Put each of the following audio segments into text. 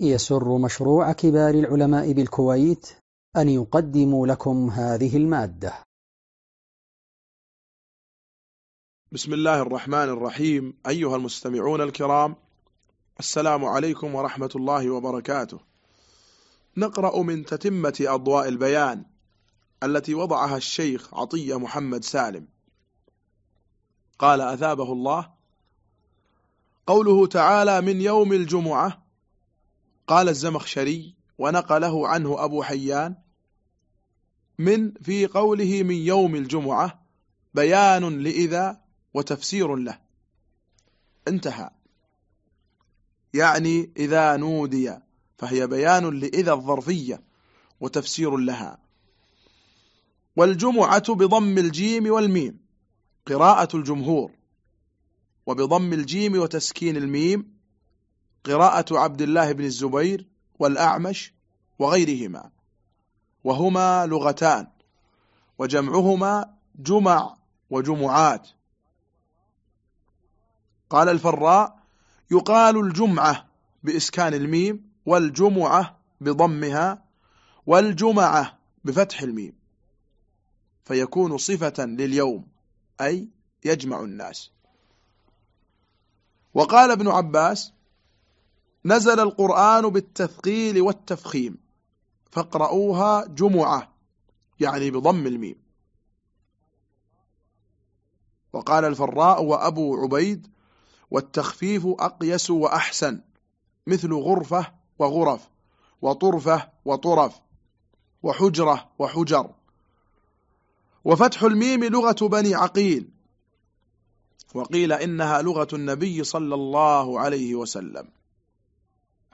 يسر مشروع كبار العلماء بالكويت أن يقدم لكم هذه المادة. بسم الله الرحمن الرحيم. أيها المستمعون الكرام السلام عليكم ورحمة الله وبركاته. نقرأ من تتمة أضواء البيان التي وضعها الشيخ عطية محمد سالم. قال أثابه الله قوله تعالى من يوم الجمعة قال الزمخشري ونقله عنه أبو حيان من في قوله من يوم الجمعة بيان لإذا وتفسير له. انتهى. يعني إذا نودي فهي بيان لإذا الظرفية وتفسير لها. والجمعة بضم الجيم والميم قراءة الجمهور وبضم الجيم وتسكين الميم قراءة عبد الله بن الزبير والأعمش وغيرهما. وهما لغتان وجمعهما جمع وجمعات. قال الفراء يقال الجمعة بإسكان الميم والجمعة بضمها والجمعة بفتح الميم. فيكون صفة لليوم أي يجمع الناس. وقال ابن عباس نزل القرآن بالتثقيل والتفخيم. فاقرؤوها جمعة يعني بضم الميم. وقال الفراء وأبو عبيد والتخفيف أقيس وأحسن مثل غرفة وغرف وطرفة وطرف وحجرة وحجر. وفتح الميم لغة بني عقيل. وقيل إنها لغة النبي صلى الله عليه وسلم.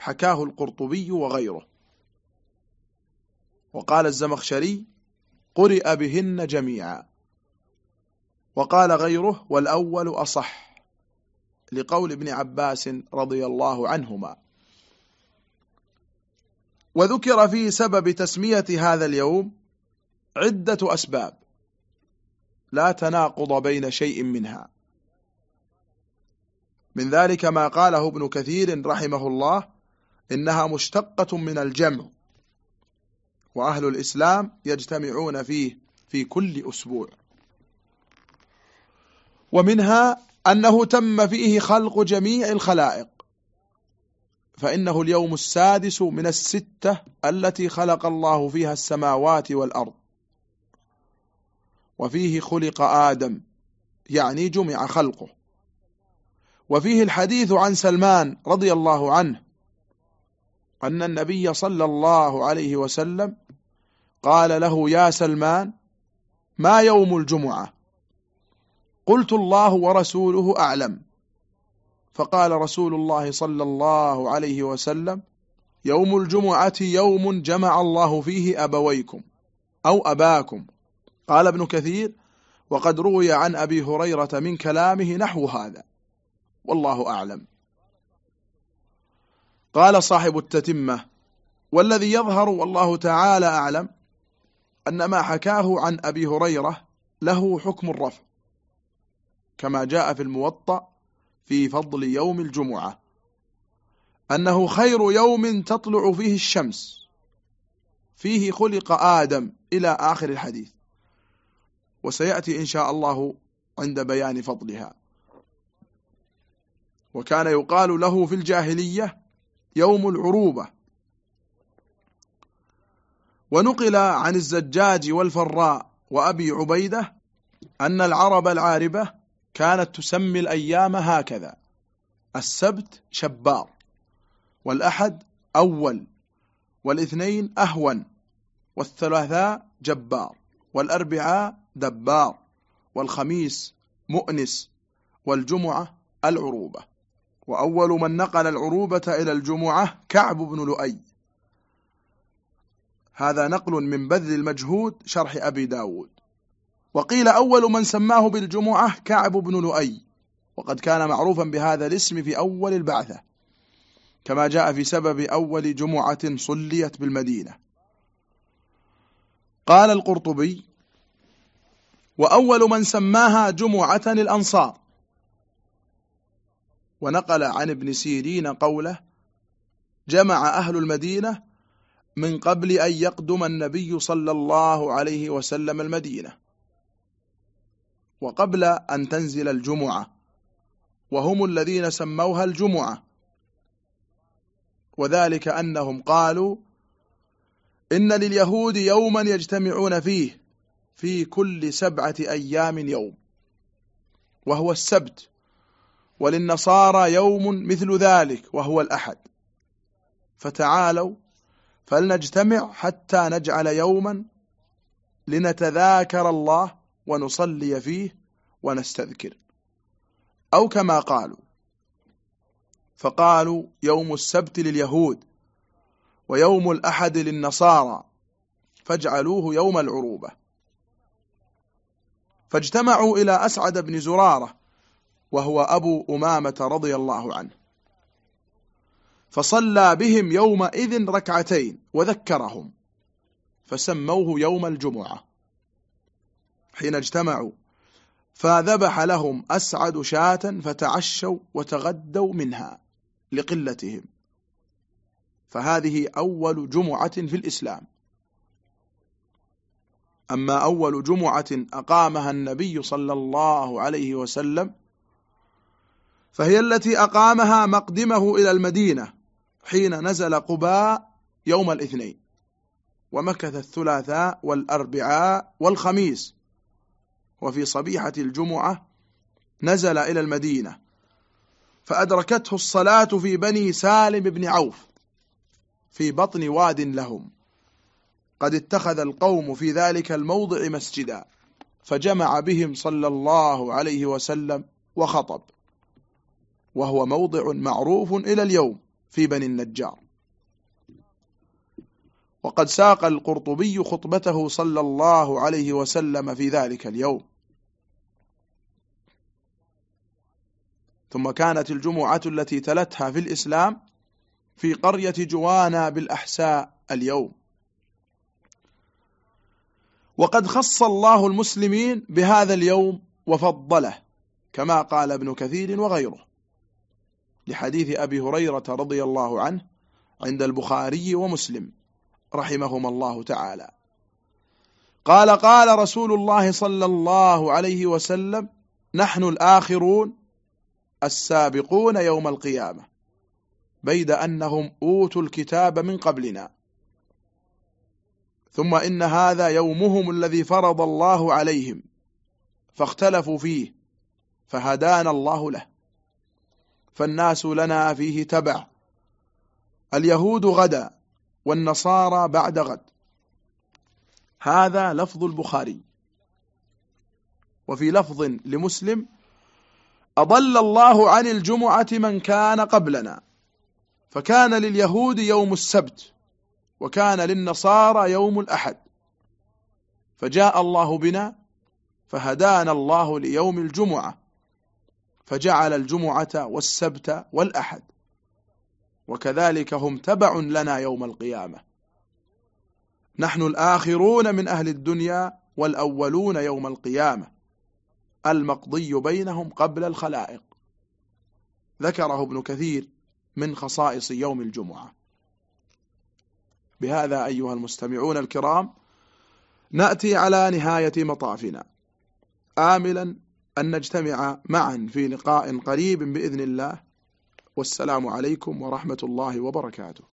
حكاه القرطبي وغيره. وقال الزمخشري قرئ بهن جميعا. وقال غيره والأول أصح لقول ابن عباس رضي الله عنهما. وذكر في سبب تسمية هذا اليوم عدة أسباب لا تناقض بين شيء منها. من ذلك ما قاله ابن كثير رحمه الله إنها مشتقة من الجمع وأهل الإسلام يجتمعون فيه في كل أسبوع. ومنها أنه تم فيه خلق جميع الخلائق فإنه اليوم السادس من الستة التي خلق الله فيها السماوات والأرض. وفيه خلق آدم يعني جمع خلقه. وفيه الحديث عن سلمان رضي الله عنه أن النبي صلى الله عليه وسلم قال له يا سلمان ما يوم الجمعة؟ قلت الله ورسوله أعلم. فقال رسول الله صلى الله عليه وسلم يوم الجمعة يوم جمع الله فيه أبويكم أو أباكم. قال ابن كثير وقد روي عن أبي هريرة من كلامه نحو هذا والله أعلم. قال صاحب التتمة والذي يظهر والله تعالى أعلم أن ما حكاه عن أبي هريرة له حكم الرفع كما جاء في الموطأ في فضل يوم الجمعة أنه خير يوم تطلع فيه الشمس فيه خلق آدم إلى آخر الحديث وسيأتي إن شاء الله عند بيان فضلها. وكان يقال له في الجاهلية يوم العروبة. ونقل عن الزجاج والفراء وأبي عبيدة أن العرب العاربة كانت تسمي الأيام هكذا السبت شبار والأحد أول والاثنين أهون والثلاثاء جبار والأربعاء دبار والخميس مؤنس والجمعة العروبة. وأول من نقل العروبة إلى الجمعة كعب بن لؤي. هذا نقل من بذل المجهود شرح أبي داود. وقيل أول من سماه بالجمعة كعب بن لؤي. وقد كان معروفا بهذا الاسم في أول البعثة كما جاء في سبب أول جمعة صليت بالمدينة. قال القرطبي وأول من سماها جمعة الأنصار. ونقل عن ابن سيرين قوله جمع أهل المدينة من قبل أن يقدم النبي صلى الله عليه وسلم المدينة وقبل أن تنزل الجمعة وهم الذين سموها الجمعة. وذلك أنهم قالوا إن لليهود يوما يجتمعون فيه في كل سبعة أيام يوم وهو السبت. وللنصارى يوم مثل ذلك وهو الأحد. فتعالوا فلنجتمع حتى نجعل يوما لنتذاكر الله ونصلي فيه ونستذكر. أو كما قالوا فقالوا يوم السبت لليهود ويوم الأحد للنصارى فاجعلوه يوم العروبة. فاجتمعوا إلى أسعد بن زرارة وهو أبو أمامة رضي الله عنه. فصلى بهم يومئذ ركعتين وذكرهم فسموه يوم الجمعة. حين اجتمعوا فذبح لهم أسعد شاة فتعشوا وتغدوا منها لقلتهم. فهذه أول جمعة في الإسلام. أما أول جمعة أقامها النبي صلى الله عليه وسلم فهي التي أقامها مقدمه إلى المدينة حين نزل قباء يوم الاثنين ومكث الثلاثاء والأربعاء والخميس وفي صبيحة الجمعة نزل إلى المدينة فأدركته الصلاة في بني سالم بن عوف في بطن واد لهم. قد اتخذ القوم في ذلك الموضع مسجدا فجمع بهم صلى الله عليه وسلم وخطب. وهو موضع معروف إلى اليوم في بني النجار. وقد ساق القرطبي خطبته صلى الله عليه وسلم في ذلك اليوم. ثم كانت الجمعة التي تلتها في الإسلام في قرية جوانا بالأحساء اليوم. وقد خص الله المسلمين بهذا اليوم وفضله كما قال ابن كثير وغيره. لحديث أبي هريرة رضي الله عنه عند البخاري ومسلم رحمهما الله تعالى. قال قال رسول الله صلى الله عليه وسلم نحن الآخرون السابقون يوم القيامة بيد أنهم أوتوا الكتاب من قبلنا. ثم إن هذا يومهم الذي فرض الله عليهم فاختلفوا فيه فهدانا الله له. فالناس لنا فيه تبع. اليهود غدا والنصارى بعد غد. هذا لفظ البخاري. وفي لفظ لمسلم أضل الله عن الجمعة من كان قبلنا فكان لليهود يوم السبت وكان للنصارى يوم الأحد. فجاء الله بنا فهدانا الله ليوم الجمعة. فجعل الجمعة والسبت والأحد. وكذلك هم تبع لنا يوم القيامة. نحن الآخرون من أهل الدنيا والأولون يوم القيامة. المقضي بينهم قبل الخلائق. ذكره ابن كثير من خصائص يوم الجمعة. بهذا أيها المستمعون الكرام نأتي على نهاية مطافنا. آملا أن نجتمع معا في لقاء قريب بإذن الله. والسلام عليكم ورحمة الله وبركاته.